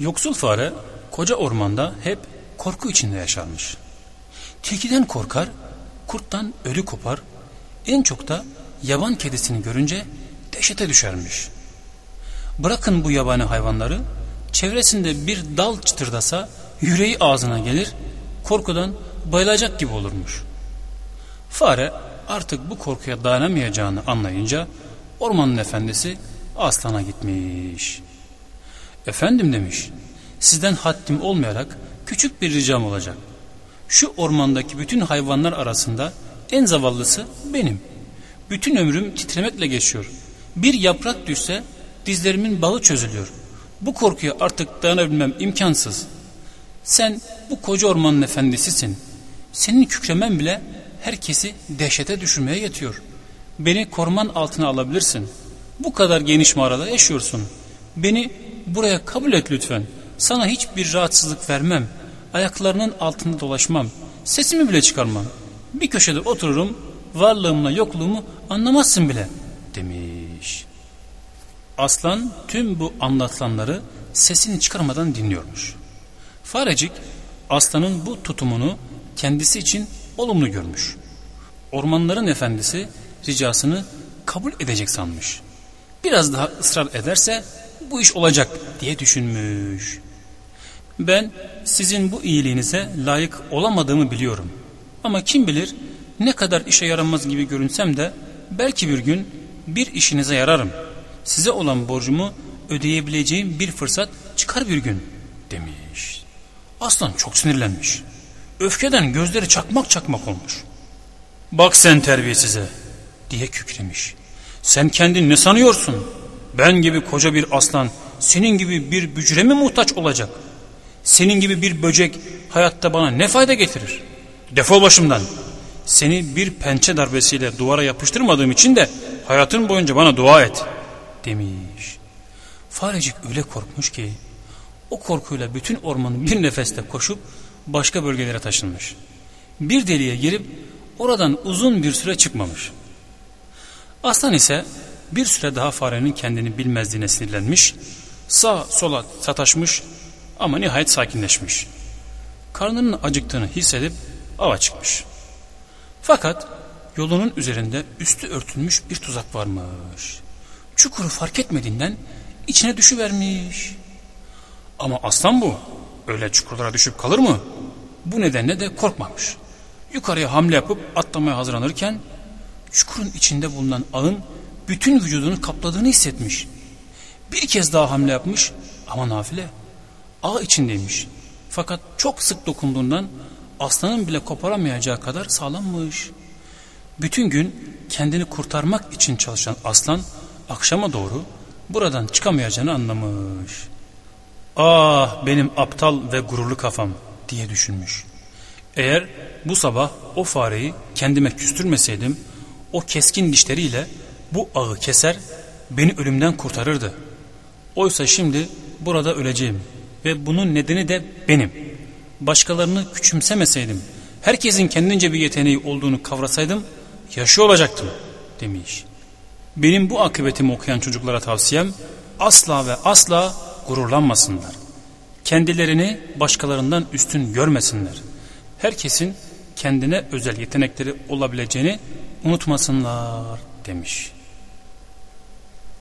Yoksul fare koca ormanda hep korku içinde yaşarmış. Tilkiden korkar, kurttan ölü kopar, en çok da yaban kedisini görünce dehşete düşermiş. Bırakın bu yabani hayvanları, çevresinde bir dal çıtırdasa yüreği ağzına gelir, korkudan bayılacak gibi olurmuş. Fare artık bu korkuya dayanamayacağını anlayınca ormanın efendisi aslana gitmiş. Efendim demiş, sizden haddim olmayarak küçük bir ricam olacak. Şu ormandaki bütün hayvanlar arasında en zavallısı benim. Bütün ömrüm titremekle geçiyor. Bir yaprak düşse dizlerimin bağı çözülüyor. Bu korkuya artık dayanabilmem imkansız. Sen bu koca ormanın efendisisin. Senin kükremen bile herkesi dehşete düşürmeye yetiyor. Beni korman altına alabilirsin. Bu kadar geniş mağarada yaşıyorsun. Beni buraya kabul et lütfen. Sana hiçbir rahatsızlık vermem. Ayaklarının altında dolaşmam. Sesimi bile çıkarmam. Bir köşede otururum. Varlığımla yokluğumu anlamazsın bile demiş. Aslan tüm bu anlatılanları sesini çıkarmadan dinliyormuş. Farecik aslanın bu tutumunu kendisi için olumlu görmüş. Ormanların efendisi ricasını kabul edecek sanmış. Biraz daha ısrar ederse bu iş olacak diye düşünmüş. Ben sizin bu iyiliğinize layık olamadığımı biliyorum. Ama kim bilir ne kadar işe yaramaz gibi görünsem de belki bir gün bir işinize yararım. Size olan borcumu ödeyebileceğim bir fırsat çıkar bir gün demiş. Aslan çok sinirlenmiş. Öfkeden gözleri çakmak çakmak olmuş. Bak sen terbiyesize diye kükremiş. Sen kendin ne sanıyorsun? Ben gibi koca bir aslan senin gibi bir bücre mi muhtaç olacak? Senin gibi bir böcek hayatta bana ne fayda getirir? Defol başımdan. Seni bir pençe darbesiyle duvara yapıştırmadığım için de hayatın boyunca bana dua et demiş. Farecik öyle korkmuş ki o korkuyla bütün ormanı bir nefeste koşup başka bölgelere taşınmış. Bir deliğe girip oradan uzun bir süre çıkmamış. Aslan ise bir süre daha farenin kendini bilmezliğine sinirlenmiş, sağ sola sataşmış ama nihayet sakinleşmiş. Karnının acıktığını hissedip ava çıkmış. Fakat yolunun üzerinde üstü örtülmüş bir tuzak varmış. Çukuru fark etmediğinden içine düşüvermiş. Ama aslan bu. Öyle çukurlara düşüp kalır mı? Bu nedenle de korkmamış. Yukarıya hamle yapıp atlamaya hazırlanırken çukurun içinde bulunan ağın bütün vücudunu kapladığını hissetmiş. Bir kez daha hamle yapmış ama nafile. Ağ içindeymiş. Fakat çok sık dokunduğundan aslanın bile koparamayacağı kadar sağlammış. Bütün gün kendini kurtarmak için çalışan aslan akşama doğru buradan çıkamayacağını anlamış. Ah benim aptal ve gururlu kafam diye düşünmüş. Eğer bu sabah o fareyi kendime küstürmeseydim o keskin dişleriyle bu ağı keser beni ölümden kurtarırdı. Oysa şimdi burada öleceğim ve bunun nedeni de benim. Başkalarını küçümsemeseydim, herkesin kendince bir yeteneği olduğunu kavrasaydım yaşıyor olacaktım demiş. Benim bu akıbetimi okuyan çocuklara tavsiyem asla ve asla gururlanmasınlar. Kendilerini başkalarından üstün görmesinler. Herkesin kendine özel yetenekleri olabileceğini unutmasınlar demiş.